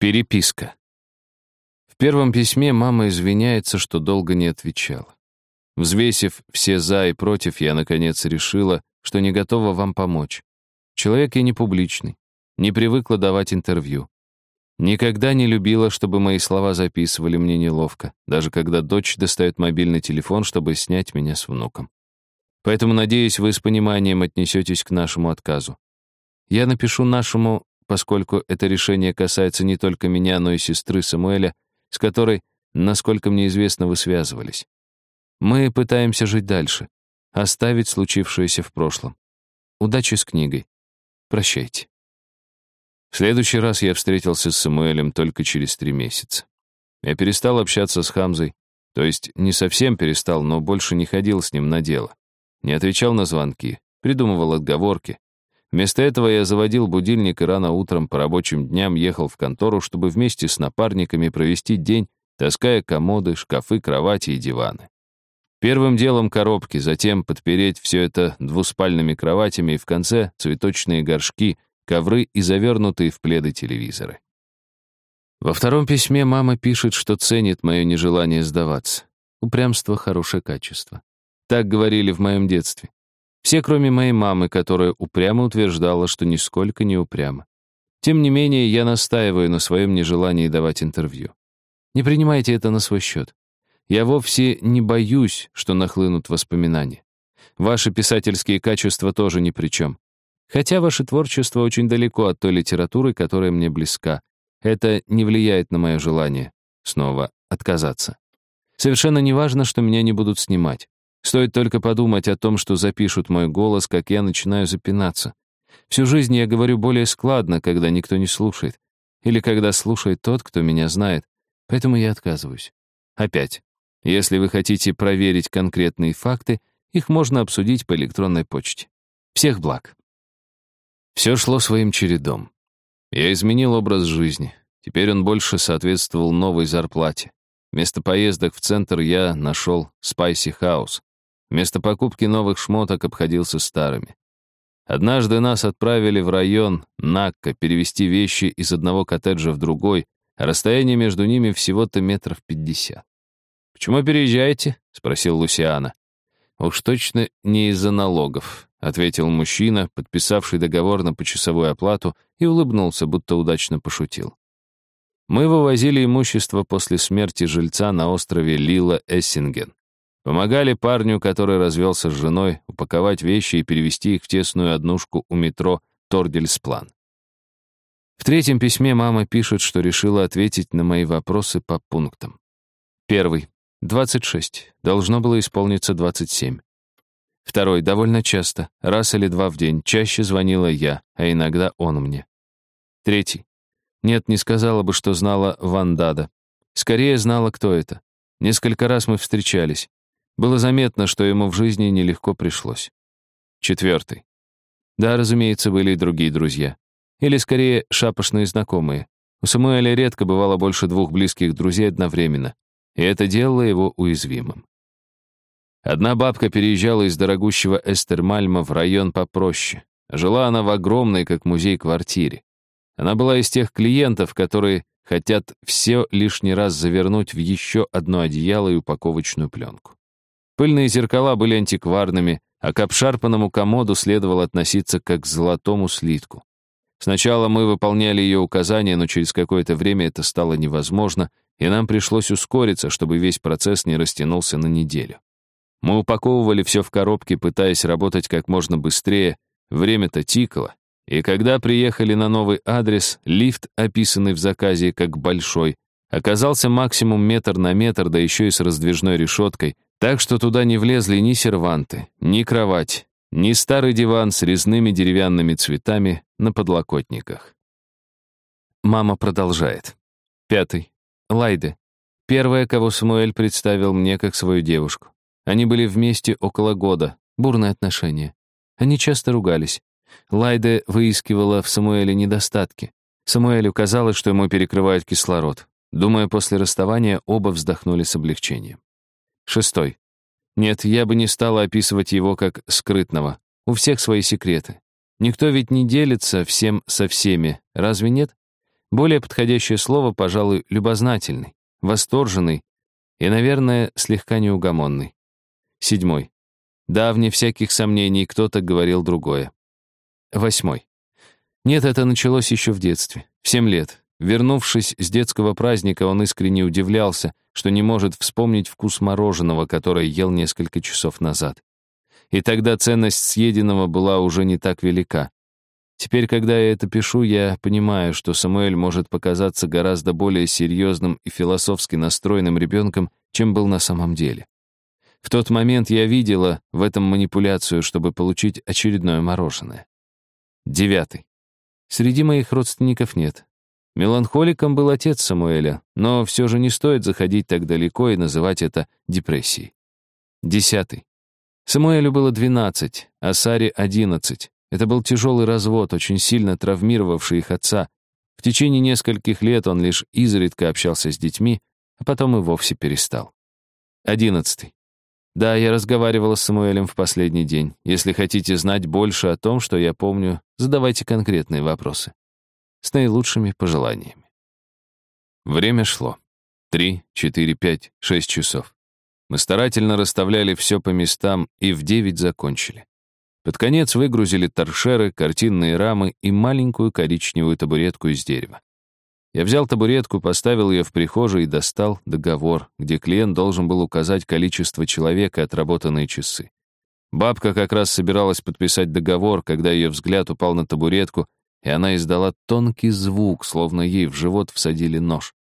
Переписка. В первом письме мама извиняется, что долго не отвечала. Взвесив все «за» и «против», я, наконец, решила, что не готова вам помочь. Человек я не публичный, не привыкла давать интервью. Никогда не любила, чтобы мои слова записывали, мне неловко, даже когда дочь достает мобильный телефон, чтобы снять меня с внуком. Поэтому, надеюсь, вы с пониманием отнесетесь к нашему отказу. Я напишу нашему поскольку это решение касается не только меня, но и сестры Самуэля, с которой, насколько мне известно, вы связывались. Мы пытаемся жить дальше, оставить случившееся в прошлом. Удачи с книгой. Прощайте. В следующий раз я встретился с Самуэлем только через три месяца. Я перестал общаться с Хамзой, то есть не совсем перестал, но больше не ходил с ним на дело. Не отвечал на звонки, придумывал отговорки, Вместо этого я заводил будильник и рано утром по рабочим дням ехал в контору, чтобы вместе с напарниками провести день, таская комоды, шкафы, кровати и диваны. Первым делом коробки, затем подпереть все это двуспальными кроватями и в конце цветочные горшки, ковры и завернутые в пледы телевизоры. Во втором письме мама пишет, что ценит мое нежелание сдаваться. Упрямство — хорошее качество. Так говорили в моем детстве. Все, кроме моей мамы, которая упрямо утверждала, что нисколько не упряма. Тем не менее, я настаиваю на своем нежелании давать интервью. Не принимайте это на свой счет. Я вовсе не боюсь, что нахлынут воспоминания. Ваши писательские качества тоже ни при чем. Хотя ваше творчество очень далеко от той литературы, которая мне близка. Это не влияет на мое желание снова отказаться. Совершенно не важно, что меня не будут снимать. Стоит только подумать о том, что запишут мой голос, как я начинаю запинаться. Всю жизнь я говорю более складно, когда никто не слушает. Или когда слушает тот, кто меня знает. Поэтому я отказываюсь. Опять. Если вы хотите проверить конкретные факты, их можно обсудить по электронной почте. Всех благ. Все шло своим чередом. Я изменил образ жизни. Теперь он больше соответствовал новой зарплате. Вместо поездок в центр я нашел Spicy House. Вместо покупки новых шмоток обходился старыми. Однажды нас отправили в район Накка перевести вещи из одного коттеджа в другой, а расстояние между ними всего-то метров пятьдесят. «Почему переезжаете?» — спросил Лусиана. «Уж точно не из-за налогов», — ответил мужчина, подписавший договор на почасовую оплату, и улыбнулся, будто удачно пошутил. Мы вывозили имущество после смерти жильца на острове Лила Эссинген. Помогали парню, который развелся с женой, упаковать вещи и перевести их в тесную однушку у метро Тордельсплан. В третьем письме мама пишет, что решила ответить на мои вопросы по пунктам. Первый. 26. Должно было исполниться 27. Второй. Довольно часто. Раз или два в день. Чаще звонила я, а иногда он мне. Третий. Нет, не сказала бы, что знала Вандада. Скорее знала, кто это. Несколько раз мы встречались. Было заметно, что ему в жизни нелегко пришлось. Четвертый. Да, разумеется, были и другие друзья. Или, скорее, шапошные знакомые. У Самуэля редко бывало больше двух близких друзей одновременно, и это делало его уязвимым. Одна бабка переезжала из дорогущего Эстермальма в район попроще. Жила она в огромной, как музей, квартире. Она была из тех клиентов, которые хотят все лишний раз завернуть в еще одно одеяло и упаковочную пленку. Пыльные зеркала были антикварными, а к обшарпанному комоду следовало относиться как к золотому слитку. Сначала мы выполняли ее указания, но через какое-то время это стало невозможно, и нам пришлось ускориться, чтобы весь процесс не растянулся на неделю. Мы упаковывали все в коробки, пытаясь работать как можно быстрее, время-то тикало, и когда приехали на новый адрес, лифт, описанный в заказе как большой, оказался максимум метр на метр, да еще и с раздвижной решеткой, так что туда не влезли ни серванты, ни кровать, ни старый диван с резными деревянными цветами на подлокотниках. Мама продолжает. Пятый. Лайде. Первая, кого Самуэль представил мне как свою девушку. Они были вместе около года, бурные отношения. Они часто ругались. Лайде выискивала в Самуэле недостатки. Самуэлю казалось, что ему перекрывают кислород. Думая, после расставания оба вздохнули с облегчением. Шестой. Нет, я бы не стала описывать его как скрытного. У всех свои секреты. Никто ведь не делится всем со всеми, разве нет? Более подходящее слово, пожалуй, любознательный, восторженный и, наверное, слегка неугомонный. Седьмой. Да, вне всяких сомнений, кто-то говорил другое. Восьмой. Нет, это началось еще в детстве, в семь лет. Вернувшись с детского праздника, он искренне удивлялся, что не может вспомнить вкус мороженого, которое ел несколько часов назад. И тогда ценность съеденного была уже не так велика. Теперь, когда я это пишу, я понимаю, что Самуэль может показаться гораздо более серьезным и философски настроенным ребенком, чем был на самом деле. В тот момент я видела в этом манипуляцию, чтобы получить очередное мороженое. Девятый. Среди моих родственников нет. Меланхоликом был отец Самуэля, но все же не стоит заходить так далеко и называть это депрессией. Десятый. Самуэлю было 12, а Саре 11. Это был тяжелый развод, очень сильно травмировавший их отца. В течение нескольких лет он лишь изредка общался с детьми, а потом и вовсе перестал. Одиннадцатый. Да, я разговаривала с Самуэлем в последний день. Если хотите знать больше о том, что я помню, задавайте конкретные вопросы. С наилучшими пожеланиями. Время шло. Три, четыре, пять, шесть часов. Мы старательно расставляли все по местам и в девять закончили. Под конец выгрузили торшеры, картинные рамы и маленькую коричневую табуретку из дерева. Я взял табуретку, поставил ее в прихожей и достал договор, где клиент должен был указать количество человек и отработанные часы. Бабка как раз собиралась подписать договор, когда ее взгляд упал на табуретку, и она издала тонкий звук, словно ей в живот всадили нож.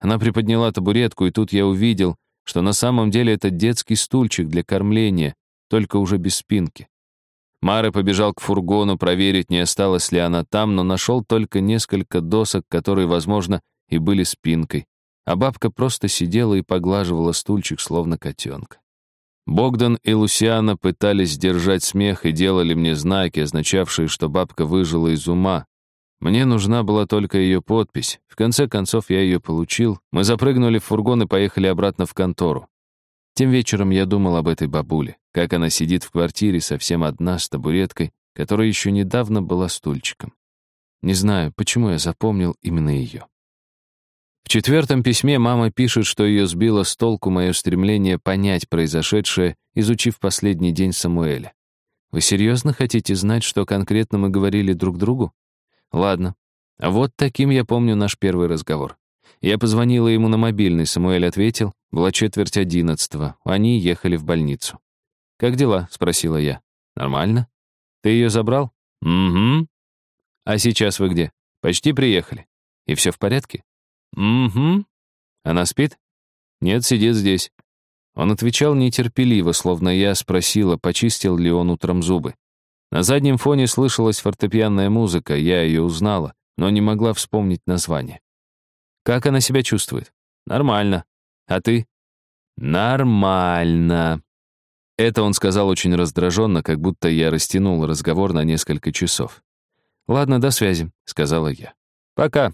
Она приподняла табуретку, и тут я увидел, что на самом деле это детский стульчик для кормления, только уже без спинки. Мара побежал к фургону проверить, не осталась ли она там, но нашел только несколько досок, которые, возможно, и были спинкой, а бабка просто сидела и поглаживала стульчик, словно котенка. Богдан и Лусиана пытались сдержать смех и делали мне знаки, означавшие, что бабка выжила из ума. Мне нужна была только ее подпись. В конце концов, я ее получил. Мы запрыгнули в фургон и поехали обратно в контору. Тем вечером я думал об этой бабуле, как она сидит в квартире совсем одна с табуреткой, которая еще недавно была стульчиком. Не знаю, почему я запомнил именно ее. В четвертом письме мама пишет, что ее сбило с толку мое стремление понять произошедшее, изучив последний день Самуэля. Вы серьезно хотите знать, что конкретно мы говорили друг другу? Ладно. Вот таким я помню наш первый разговор. Я позвонила ему на мобильный, Самуэль ответил. Была четверть одиннадцатого. Они ехали в больницу. «Как дела?» — спросила я. «Нормально. Ты ее забрал?» «Угу». «А сейчас вы где?» «Почти приехали. И все в порядке?» «Угу». «Она спит?» «Нет, сидит здесь». Он отвечал нетерпеливо, словно я спросила, почистил ли он утром зубы. На заднем фоне слышалась фортепианная музыка, я ее узнала, но не могла вспомнить название. Как она себя чувствует? Нормально. А ты? Нормально. Это он сказал очень раздраженно, как будто я растянул разговор на несколько часов. «Ладно, до связи», — сказала я. «Пока».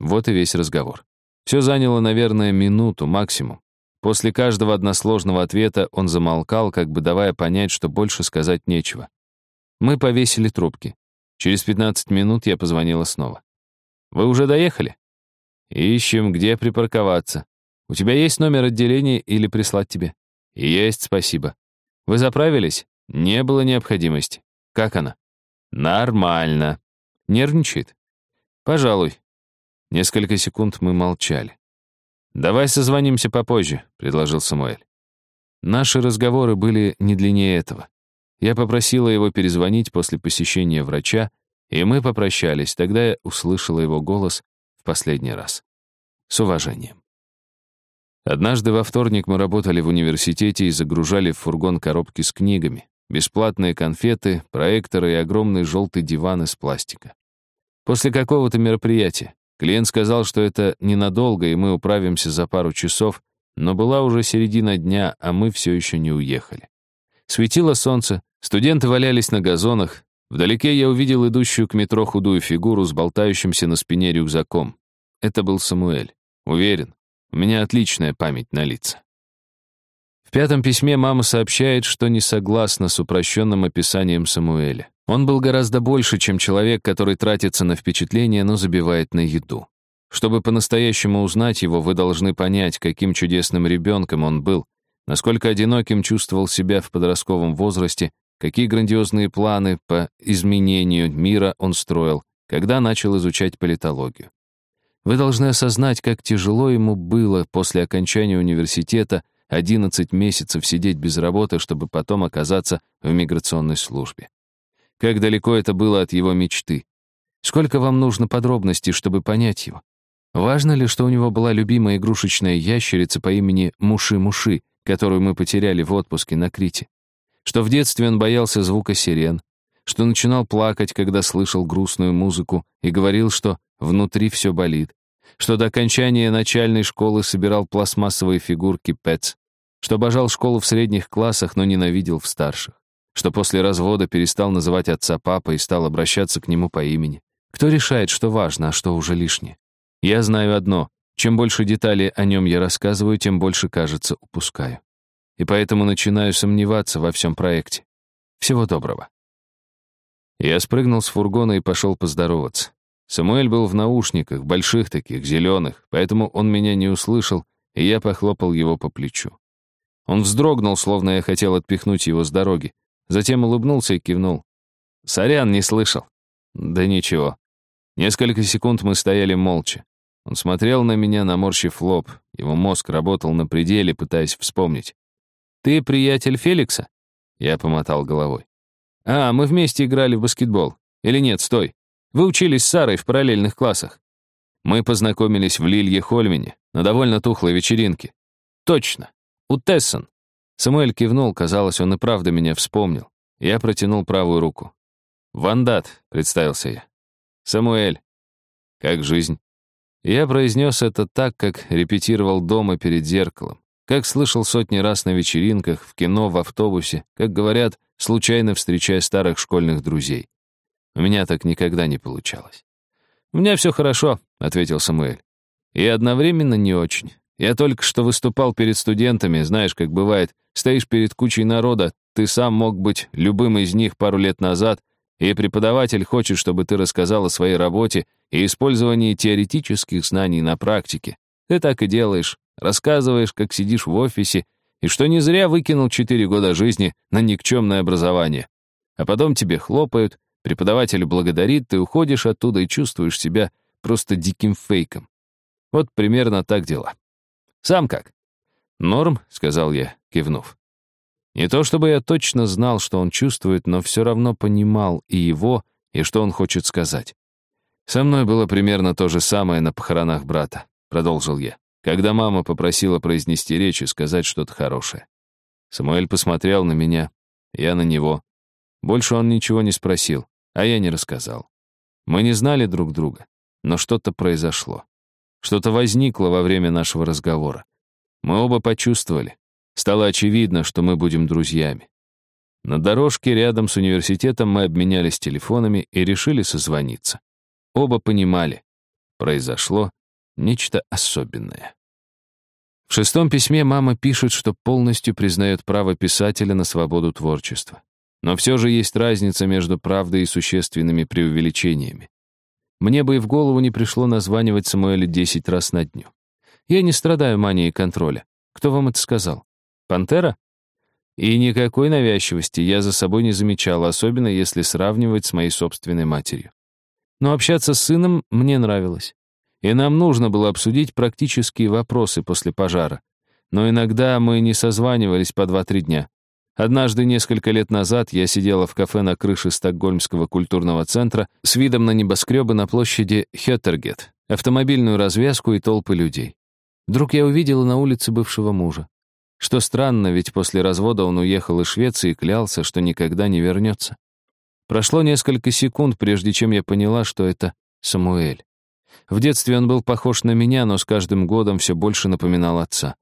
Вот и весь разговор. Все заняло, наверное, минуту максимум. После каждого односложного ответа он замолкал, как бы давая понять, что больше сказать нечего. Мы повесили трубки. Через 15 минут я позвонила снова. «Вы уже доехали?» «Ищем, где припарковаться. У тебя есть номер отделения или прислать тебе?» «Есть, спасибо. Вы заправились? Не было необходимости. Как она?» «Нормально. Нервничает?» «Пожалуй». Несколько секунд мы молчали. «Давай созвонимся попозже», — предложил Самуэль. Наши разговоры были не длиннее этого. Я попросила его перезвонить после посещения врача, и мы попрощались. Тогда я услышала его голос в последний раз. С уважением. Однажды во вторник мы работали в университете и загружали в фургон коробки с книгами, бесплатные конфеты, проекторы и огромный желтый диван из пластика. После какого-то мероприятия клиент сказал, что это ненадолго, и мы управимся за пару часов, но была уже середина дня, а мы все еще не уехали. Светило солнце, студенты валялись на газонах. Вдалеке я увидел идущую к метро худую фигуру с болтающимся на спине рюкзаком. Это был Самуэль. Уверен, у меня отличная память на лица. В пятом письме мама сообщает, что не согласна с упрощенным описанием Самуэля. Он был гораздо больше, чем человек, который тратится на впечатления, но забивает на еду. Чтобы по-настоящему узнать его, вы должны понять, каким чудесным ребенком он был, насколько одиноким чувствовал себя в подростковом возрасте, какие грандиозные планы по изменению мира он строил, когда начал изучать политологию. Вы должны осознать, как тяжело ему было после окончания университета 11 месяцев сидеть без работы, чтобы потом оказаться в миграционной службе. Как далеко это было от его мечты. Сколько вам нужно подробностей, чтобы понять его? Важно ли, что у него была любимая игрушечная ящерица по имени Муши-Муши, которую мы потеряли в отпуске на Крите? Что в детстве он боялся звука сирен, что начинал плакать, когда слышал грустную музыку и говорил, что внутри все болит, что до окончания начальной школы собирал пластмассовые фигурки Пэтс, что обожал школу в средних классах, но ненавидел в старших, что после развода перестал называть отца папой и стал обращаться к нему по имени. Кто решает, что важно, а что уже лишнее? Я знаю одно. Чем больше деталей о нем я рассказываю, тем больше, кажется, упускаю. И поэтому начинаю сомневаться во всем проекте. Всего доброго. Я спрыгнул с фургона и пошел поздороваться. Самуэль был в наушниках, больших таких, зеленых, поэтому он меня не услышал, и я похлопал его по плечу. Он вздрогнул, словно я хотел отпихнуть его с дороги. Затем улыбнулся и кивнул. «Сорян, не слышал». «Да ничего». Несколько секунд мы стояли молча. Он смотрел на меня, наморщив лоб. Его мозг работал на пределе, пытаясь вспомнить. «Ты приятель Феликса?» Я помотал головой. «А, мы вместе играли в баскетбол. Или нет, стой. Вы учились с Сарой в параллельных классах. Мы познакомились в Лилье-Хольмене на довольно тухлой вечеринке. Точно. У Тессон. Самуэль кивнул, казалось, он и правда меня вспомнил. Я протянул правую руку. «Вандат», — представился я. «Самуэль». «Как жизнь?» Я произнес это так, как репетировал дома перед зеркалом, как слышал сотни раз на вечеринках, в кино, в автобусе, как говорят, случайно встречая старых школьных друзей. У меня так никогда не получалось. «У меня все хорошо», — ответил Самуэль. «И одновременно не очень. Я только что выступал перед студентами, знаешь, как бывает, стоишь перед кучей народа, ты сам мог быть любым из них пару лет назад, и преподаватель хочет, чтобы ты рассказал о своей работе и использовании теоретических знаний на практике. Ты так и делаешь, рассказываешь, как сидишь в офисе, и что не зря выкинул четыре года жизни на никчемное образование. А потом тебе хлопают, преподаватель благодарит, ты уходишь оттуда и чувствуешь себя просто диким фейком. Вот примерно так дела. Сам как?» «Норм», — сказал я, кивнув. Не то чтобы я точно знал, что он чувствует, но все равно понимал и его, и что он хочет сказать. «Со мной было примерно то же самое на похоронах брата», — продолжил я, когда мама попросила произнести речь и сказать что-то хорошее. Самуэль посмотрел на меня, я на него. Больше он ничего не спросил, а я не рассказал. Мы не знали друг друга, но что-то произошло. Что-то возникло во время нашего разговора. Мы оба почувствовали. Стало очевидно, что мы будем друзьями. На дорожке рядом с университетом мы обменялись телефонами и решили созвониться. Оба понимали. Произошло нечто особенное. В шестом письме мама пишет, что полностью признает право писателя на свободу творчества. Но все же есть разница между правдой и существенными преувеличениями. Мне бы и в голову не пришло названивать Самуэля десять раз на дню. Я не страдаю манией контроля. Кто вам это сказал? Пантера? И никакой навязчивости я за собой не замечал, особенно если сравнивать с моей собственной матерью. Но общаться с сыном мне нравилось. И нам нужно было обсудить практические вопросы после пожара. Но иногда мы не созванивались по два-три дня. Однажды, несколько лет назад, я сидела в кафе на крыше Стокгольмского культурного центра с видом на небоскребы на площади Хеттергет, автомобильную развязку и толпы людей. Вдруг я увидела на улице бывшего мужа. Что странно, ведь после развода он уехал из Швеции и клялся, что никогда не вернется. Прошло несколько секунд, прежде чем я поняла, что это Самуэль. В детстве он был похож на меня, но с каждым годом все больше напоминал отца.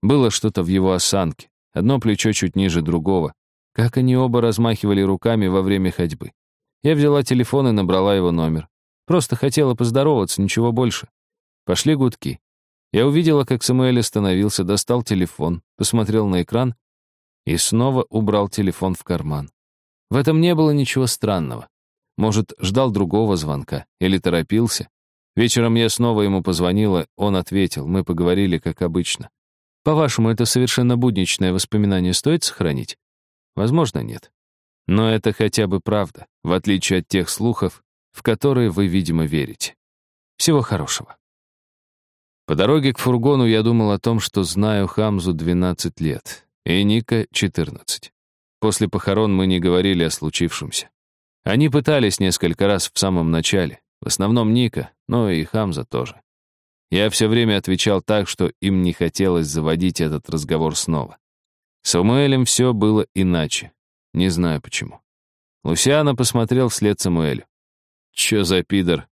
Было что-то в его осанке, Одно плечо чуть ниже другого. Как они оба размахивали руками во время ходьбы. Я взяла телефон и набрала его номер. Просто хотела поздороваться, ничего больше. Пошли гудки. Я увидела, как Самуэль остановился, достал телефон, посмотрел на экран и снова убрал телефон в карман. В этом не было ничего странного. Может, ждал другого звонка или торопился. Вечером я снова ему позвонила, он ответил, мы поговорили как обычно. По-вашему, это совершенно будничное воспоминание стоит сохранить? Возможно, нет. Но это хотя бы правда, в отличие от тех слухов, в которые вы, видимо, верите. Всего хорошего. По дороге к фургону я думал о том, что знаю Хамзу 12 лет, и Ника — 14. После похорон мы не говорили о случившемся. Они пытались несколько раз в самом начале, в основном Ника, но и Хамза тоже. Я все время отвечал так, что им не хотелось заводить этот разговор снова. С Самуэлем все было иначе. Не знаю почему. Лусиана посмотрел вслед Самуэлю. «Чё за пидор?»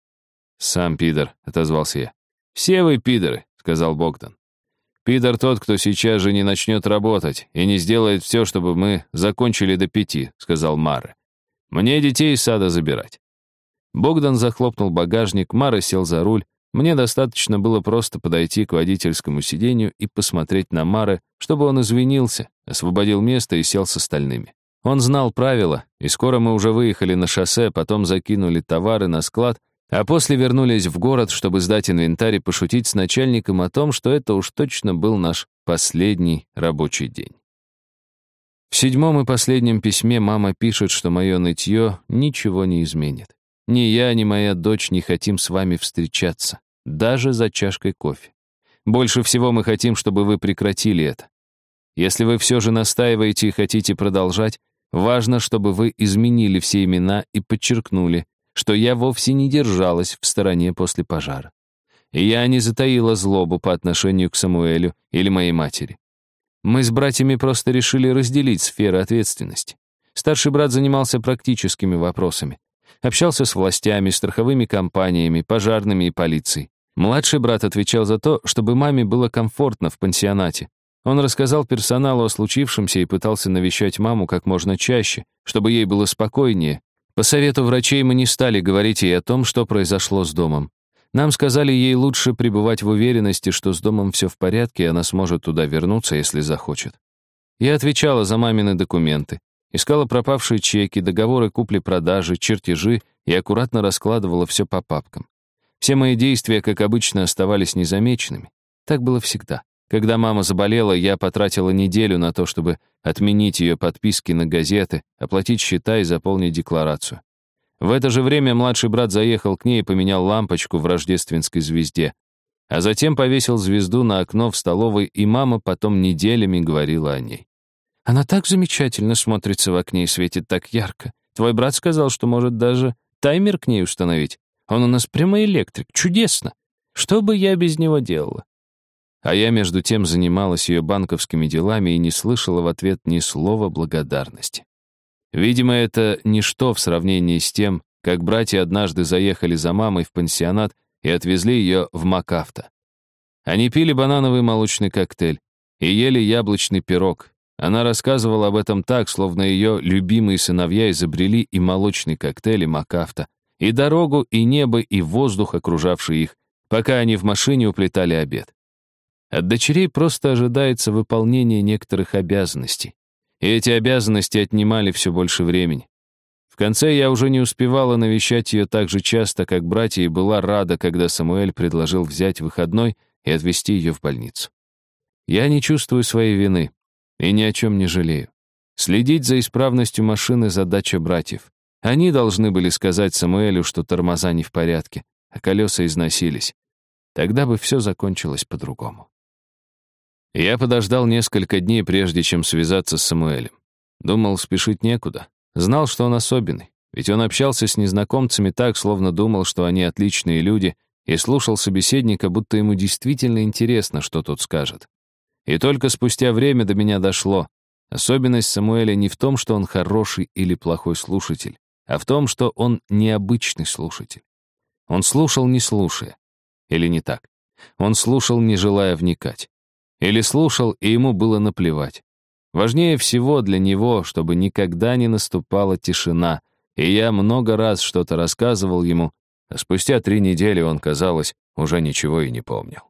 «Сам пидор», — отозвался я. «Все вы пидоры», — сказал Богдан. «Пидор тот, кто сейчас же не начнет работать и не сделает все, чтобы мы закончили до пяти», — сказал Мара. «Мне детей из сада забирать». Богдан захлопнул багажник, Мара сел за руль. Мне достаточно было просто подойти к водительскому сиденью и посмотреть на Мары, чтобы он извинился, освободил место и сел с остальными. Он знал правила, и скоро мы уже выехали на шоссе, потом закинули товары на склад, а после вернулись в город, чтобы сдать инвентарь и пошутить с начальником о том, что это уж точно был наш последний рабочий день. В седьмом и последнем письме мама пишет, что мое нытье ничего не изменит. Ни я, ни моя дочь не хотим с вами встречаться, даже за чашкой кофе. Больше всего мы хотим, чтобы вы прекратили это. Если вы все же настаиваете и хотите продолжать, важно, чтобы вы изменили все имена и подчеркнули, что я вовсе не держалась в стороне после пожара. И я не затаила злобу по отношению к Самуэлю или моей матери. Мы с братьями просто решили разделить сферы ответственности. Старший брат занимался практическими вопросами. Общался с властями, страховыми компаниями, пожарными и полицией. Младший брат отвечал за то, чтобы маме было комфортно в пансионате. Он рассказал персоналу о случившемся и пытался навещать маму как можно чаще, чтобы ей было спокойнее, по совету врачей мы не стали говорить ей о том, что произошло с домом. Нам сказали ей лучше пребывать в уверенности, что с домом все в порядке, и она сможет туда вернуться, если захочет. Я отвечала за мамины документы, искала пропавшие чеки, договоры купли-продажи, чертежи и аккуратно раскладывала все по папкам. Все мои действия, как обычно, оставались незамеченными. Так было всегда. Когда мама заболела, я потратила неделю на то, чтобы отменить ее подписки на газеты, оплатить счета и заполнить декларацию. В это же время младший брат заехал к ней и поменял лампочку в рождественской звезде. А затем повесил звезду на окно в столовой, и мама потом неделями говорила о ней. «Она так замечательно смотрится в окне и светит так ярко. Твой брат сказал, что может даже таймер к ней установить. Он у нас прямо электрик. Чудесно. Что бы я без него делала?» А я, между тем, занималась ее банковскими делами и не слышала в ответ ни слова благодарности. Видимо, это ничто в сравнении с тем, как братья однажды заехали за мамой в пансионат и отвезли ее в Макафта. Они пили банановый молочный коктейль и ели яблочный пирог. Она рассказывала об этом так, словно ее любимые сыновья изобрели и молочный коктейль, и Макафта, и дорогу, и небо, и воздух, окружавший их, пока они в машине уплетали обед. От дочерей просто ожидается выполнение некоторых обязанностей. И эти обязанности отнимали все больше времени. В конце я уже не успевала навещать ее так же часто, как братья, и была рада, когда Самуэль предложил взять выходной и отвезти ее в больницу. Я не чувствую своей вины и ни о чем не жалею. Следить за исправностью машины — задача братьев. Они должны были сказать Самуэлю, что тормоза не в порядке, а колеса износились. Тогда бы все закончилось по-другому. Я подождал несколько дней, прежде чем связаться с Самуэлем. Думал, спешить некуда. Знал, что он особенный, ведь он общался с незнакомцами так, словно думал, что они отличные люди, и слушал собеседника, будто ему действительно интересно, что тот скажет. И только спустя время до меня дошло. Особенность Самуэля не в том, что он хороший или плохой слушатель, а в том, что он необычный слушатель. Он слушал, не слушая. Или не так. Он слушал, не желая вникать. Или слушал, и ему было наплевать. Важнее всего для него, чтобы никогда не наступала тишина, и я много раз что-то рассказывал ему, а спустя три недели он, казалось, уже ничего и не помнил.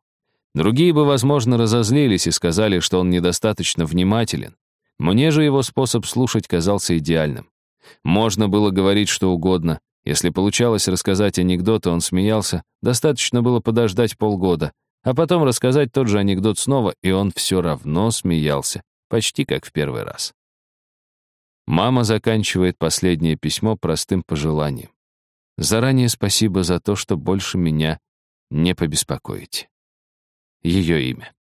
Другие бы, возможно, разозлились и сказали, что он недостаточно внимателен. Мне же его способ слушать казался идеальным. Можно было говорить что угодно. Если получалось рассказать анекдот, он смеялся, достаточно было подождать полгода, а потом рассказать тот же анекдот снова, и он все равно смеялся, почти как в первый раз. Мама заканчивает последнее письмо простым пожеланием. Заранее спасибо за то, что больше меня не побеспокоите. Ее имя.